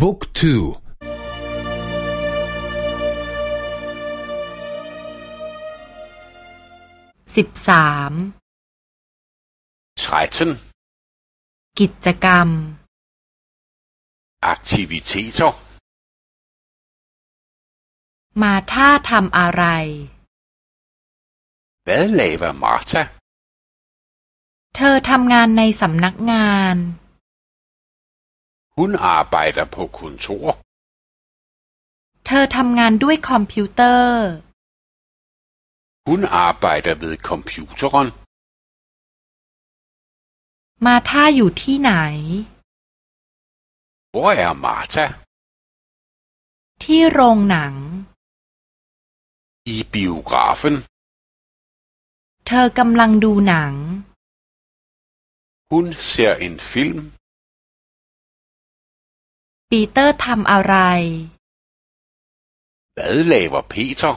บุ๊กทูสิบสามกิจกรรม aktiviteter มาท่าทำอะไร Hvad laver Martha เธอทำงานในสำนักงาน Hun arbejder på kontor เธอทำงานด้วยคอมพิวเตอร์ Hun arbejder ved computeren มาท่าอยู่ที่ไหน Hvor er Martha ที่โรงหนัง I biografen เธอกำลังดูหนัง Hun ser en film ปีเตอร์ทำอะไร Hvad laver Peter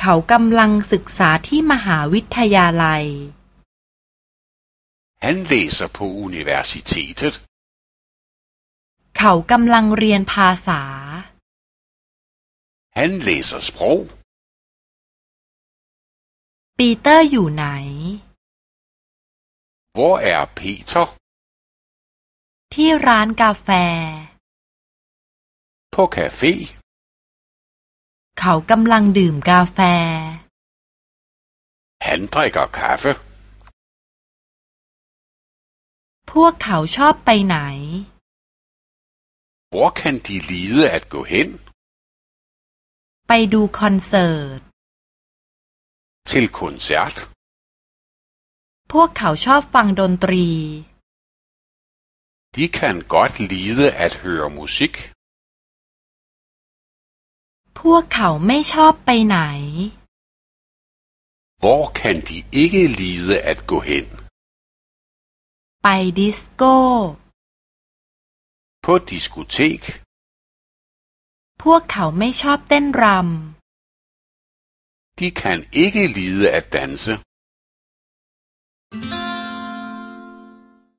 เขากำลังศึกษาที่มหาวิทยาลัย Han læser på universitetet เขากำลังเรียนภาษา Han læser sprog ปีเตอร์อยู่ไหน Hvor er Peter ที่ร้านกาแฟ På café เขากำลังดื่มกาแฟ Han drikker kaffe พวกเขาชอบไปไหน Hvor kan de lide at gå hen ไปดูคอนเสิร์ต til koncert พวกเขาชอบฟังดนตรี De kan godt lide at høre musik พวกเขาไม่ชอบไปไหน Hvor kan de ikke lide at gå hen ไปดิสโก้ På diskotek พวกเขาไม่ชอบเต้นรำ De kan ikke lide at danse